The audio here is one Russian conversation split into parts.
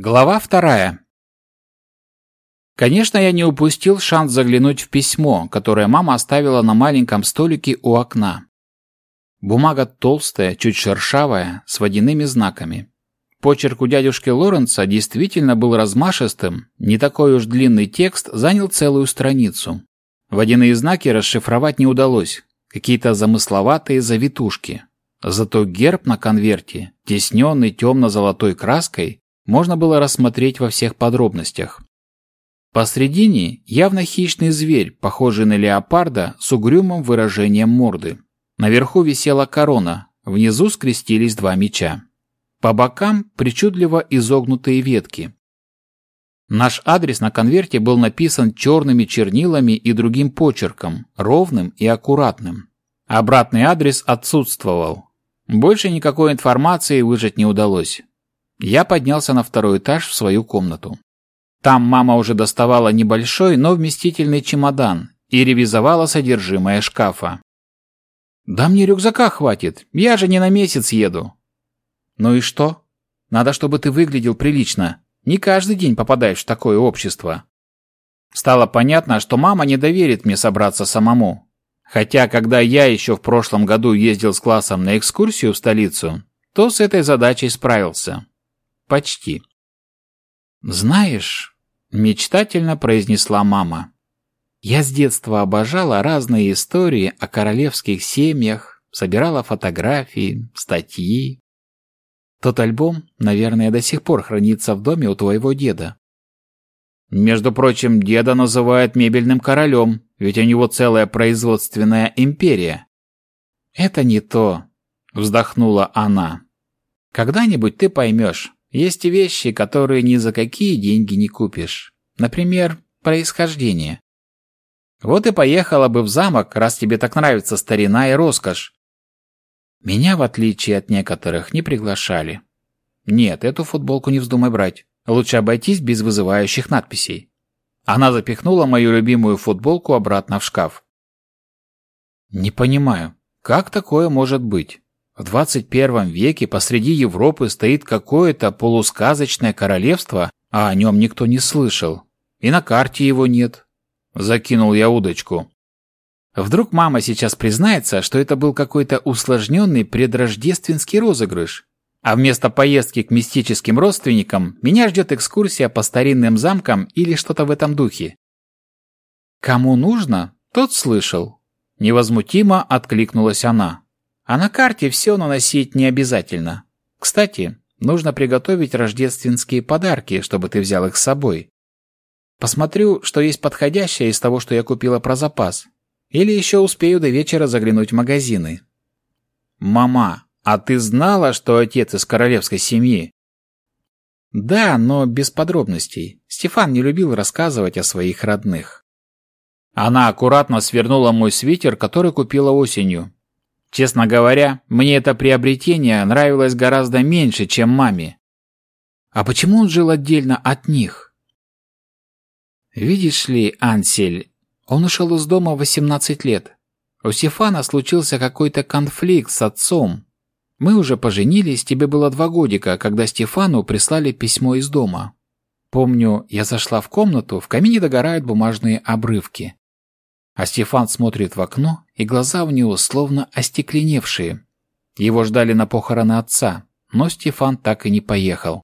Глава вторая. Конечно, я не упустил шанс заглянуть в письмо, которое мама оставила на маленьком столике у окна. Бумага толстая, чуть шершавая, с водяными знаками. Почерк у дядюшки Лоренца действительно был размашистым, не такой уж длинный текст занял целую страницу. Водяные знаки расшифровать не удалось, какие-то замысловатые завитушки. Зато герб на конверте, тесненный темно-золотой краской, можно было рассмотреть во всех подробностях. Посредине явно хищный зверь, похожий на леопарда с угрюмым выражением морды. Наверху висела корона, внизу скрестились два меча. По бокам причудливо изогнутые ветки. Наш адрес на конверте был написан черными чернилами и другим почерком, ровным и аккуратным. Обратный адрес отсутствовал. Больше никакой информации выжать не удалось. Я поднялся на второй этаж в свою комнату. Там мама уже доставала небольшой, но вместительный чемодан и ревизовала содержимое шкафа. «Да мне рюкзака хватит, я же не на месяц еду». «Ну и что? Надо, чтобы ты выглядел прилично. Не каждый день попадаешь в такое общество». Стало понятно, что мама не доверит мне собраться самому. Хотя, когда я еще в прошлом году ездил с классом на экскурсию в столицу, то с этой задачей справился. Почти. «Знаешь», — мечтательно произнесла мама, «я с детства обожала разные истории о королевских семьях, собирала фотографии, статьи. Тот альбом, наверное, до сих пор хранится в доме у твоего деда. Между прочим, деда называют мебельным королем, ведь у него целая производственная империя. Это не то, вздохнула она. Когда-нибудь ты поймешь. Есть вещи, которые ни за какие деньги не купишь. Например, происхождение. Вот и поехала бы в замок, раз тебе так нравится старина и роскошь. Меня, в отличие от некоторых, не приглашали. Нет, эту футболку не вздумай брать. Лучше обойтись без вызывающих надписей. Она запихнула мою любимую футболку обратно в шкаф. Не понимаю, как такое может быть? В 21 веке посреди Европы стоит какое-то полусказочное королевство, а о нем никто не слышал. И на карте его нет. Закинул я удочку. Вдруг мама сейчас признается, что это был какой-то усложненный предрождественский розыгрыш, а вместо поездки к мистическим родственникам меня ждет экскурсия по старинным замкам или что-то в этом духе. Кому нужно, тот слышал. Невозмутимо откликнулась она. А на карте все наносить не обязательно. Кстати, нужно приготовить рождественские подарки, чтобы ты взял их с собой. Посмотрю, что есть подходящее из того, что я купила про запас. Или еще успею до вечера заглянуть в магазины. Мама, а ты знала, что отец из королевской семьи? Да, но без подробностей. Стефан не любил рассказывать о своих родных. Она аккуратно свернула мой свитер, который купила осенью, Честно говоря, мне это приобретение нравилось гораздо меньше, чем маме. А почему он жил отдельно от них? Видишь ли, Ансель, он ушел из дома в 18 лет. У Стефана случился какой-то конфликт с отцом. Мы уже поженились, тебе было два годика, когда Стефану прислали письмо из дома. Помню, я зашла в комнату, в камине догорают бумажные обрывки. А Стефан смотрит в окно, и глаза у него словно остекленевшие. Его ждали на похороны отца, но Стефан так и не поехал.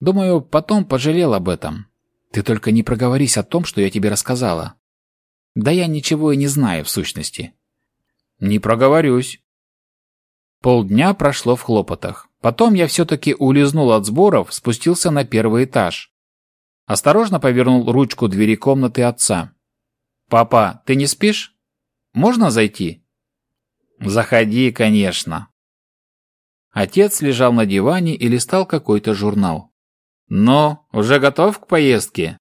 Думаю, потом пожалел об этом. Ты только не проговорись о том, что я тебе рассказала. Да я ничего и не знаю в сущности. Не проговорюсь. Полдня прошло в хлопотах. Потом я все-таки улизнул от сборов, спустился на первый этаж. Осторожно повернул ручку двери комнаты отца. «Папа, ты не спишь? Можно зайти?» «Заходи, конечно». Отец лежал на диване и листал какой-то журнал. «Ну, уже готов к поездке?»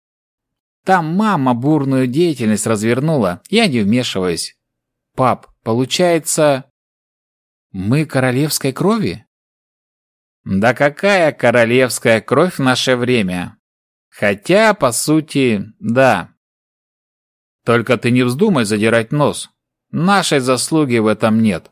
«Там мама бурную деятельность развернула, я не вмешиваюсь». «Пап, получается...» «Мы королевской крови?» «Да какая королевская кровь в наше время?» «Хотя, по сути, да, только ты не вздумай задирать нос. Нашей заслуги в этом нет.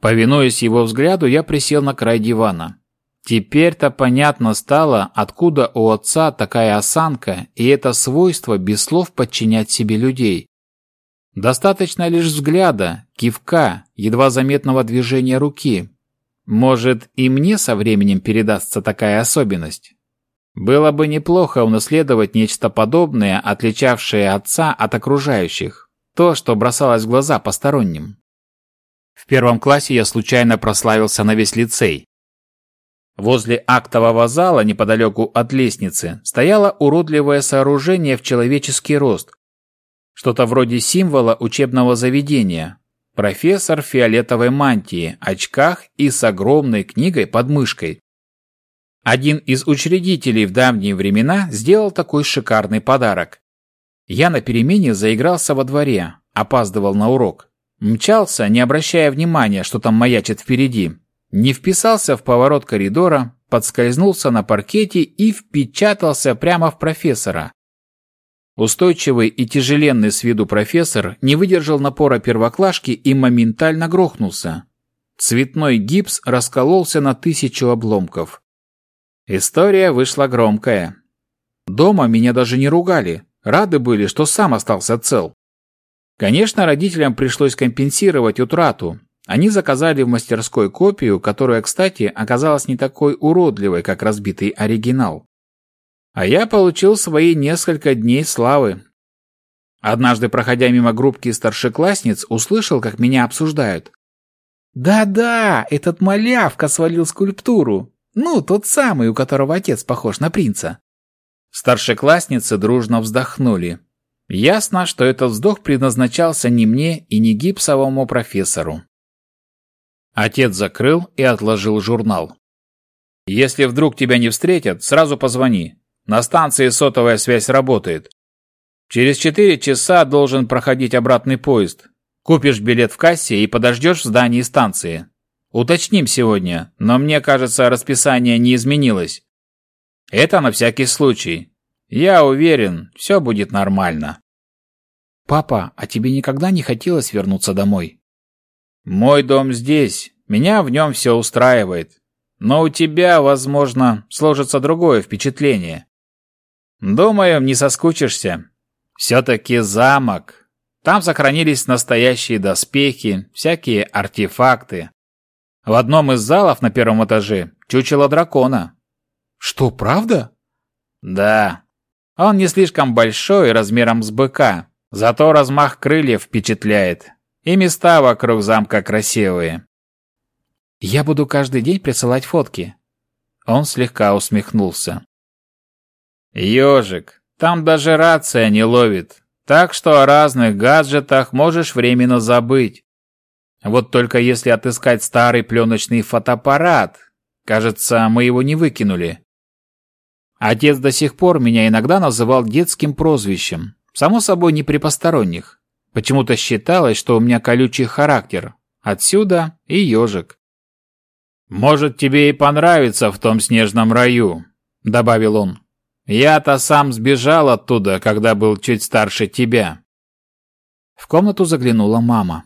Повинуясь его взгляду, я присел на край дивана. Теперь-то понятно стало, откуда у отца такая осанка и это свойство без слов подчинять себе людей. Достаточно лишь взгляда, кивка, едва заметного движения руки. Может, и мне со временем передастся такая особенность? Было бы неплохо унаследовать нечто подобное, отличавшее отца от окружающих. То, что бросалось в глаза посторонним. В первом классе я случайно прославился на весь лицей. Возле актового зала, неподалеку от лестницы, стояло уродливое сооружение в человеческий рост. Что-то вроде символа учебного заведения. Профессор в фиолетовой мантии, очках и с огромной книгой под мышкой. Один из учредителей в давние времена сделал такой шикарный подарок. Я на перемене заигрался во дворе, опаздывал на урок. Мчался, не обращая внимания, что там маячит впереди. Не вписался в поворот коридора, подскользнулся на паркете и впечатался прямо в профессора. Устойчивый и тяжеленный с виду профессор не выдержал напора первоклашки и моментально грохнулся. Цветной гипс раскололся на тысячу обломков. История вышла громкая. Дома меня даже не ругали, рады были, что сам остался цел. Конечно, родителям пришлось компенсировать утрату. Они заказали в мастерской копию, которая, кстати, оказалась не такой уродливой, как разбитый оригинал. А я получил свои несколько дней славы. Однажды, проходя мимо группки старшеклассниц, услышал, как меня обсуждают. «Да-да, этот малявка свалил скульптуру. Ну, тот самый, у которого отец похож на принца. Старшеклассницы дружно вздохнули. Ясно, что этот вздох предназначался не мне и не гипсовому профессору. Отец закрыл и отложил журнал. «Если вдруг тебя не встретят, сразу позвони. На станции сотовая связь работает. Через четыре часа должен проходить обратный поезд. Купишь билет в кассе и подождешь в здании станции. Уточним сегодня, но мне кажется, расписание не изменилось. Это на всякий случай. Я уверен, все будет нормально. Папа, а тебе никогда не хотелось вернуться домой? Мой дом здесь, меня в нем все устраивает. Но у тебя, возможно, сложится другое впечатление. Думаю, не соскучишься. Все-таки замок. Там сохранились настоящие доспехи, всякие артефакты. В одном из залов на первом этаже чучело дракона. Что, правда? Да. Он не слишком большой, размером с быка, зато размах крыльев впечатляет. И места вокруг замка красивые. Я буду каждый день присылать фотки. Он слегка усмехнулся. Ёжик, там даже рация не ловит, так что о разных гаджетах можешь временно забыть. Вот только если отыскать старый пленочный фотоаппарат, кажется, мы его не выкинули. Отец до сих пор меня иногда называл детским прозвищем, само собой не при посторонних. Почему-то считалось, что у меня колючий характер. Отсюда и ежик. «Может, тебе и понравится в том снежном раю», — добавил он. «Я-то сам сбежал оттуда, когда был чуть старше тебя». В комнату заглянула мама.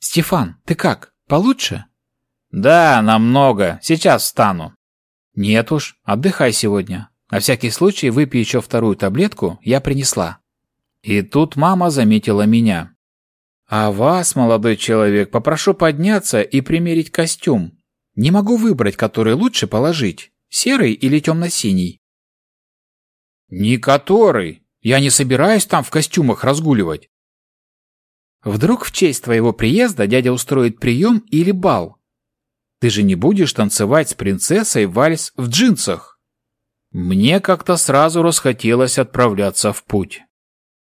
«Стефан, ты как? Получше?» «Да, намного. Сейчас встану». «Нет уж, отдыхай сегодня. На всякий случай выпей еще вторую таблетку, я принесла». И тут мама заметила меня. «А вас, молодой человек, попрошу подняться и примерить костюм. Не могу выбрать, который лучше положить, серый или темно-синий». «Не который. Я не собираюсь там в костюмах разгуливать. Вдруг в честь твоего приезда дядя устроит прием или бал? Ты же не будешь танцевать с принцессой вальс в джинсах? Мне как-то сразу расхотелось отправляться в путь.